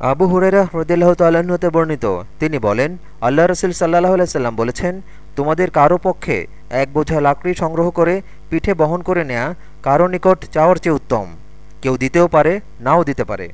আবু হুরেরা হ্রদিল্লাহ তাল্লাহতে বর্ণিত। তিনি বলেন, আল্লাহ রসুল সাল্লাহ আলাইসাল্লাম বলেছেন, তোমাদের কারও পক্ষে এক বোঝা লাকড়ি সংগ্রহ করে পিঠে বহন করে নেয়া কারও নিকট চাওয়ার চেয়ে উত্তম। কেউ দিতেও পারে, নাও দিতে পারে।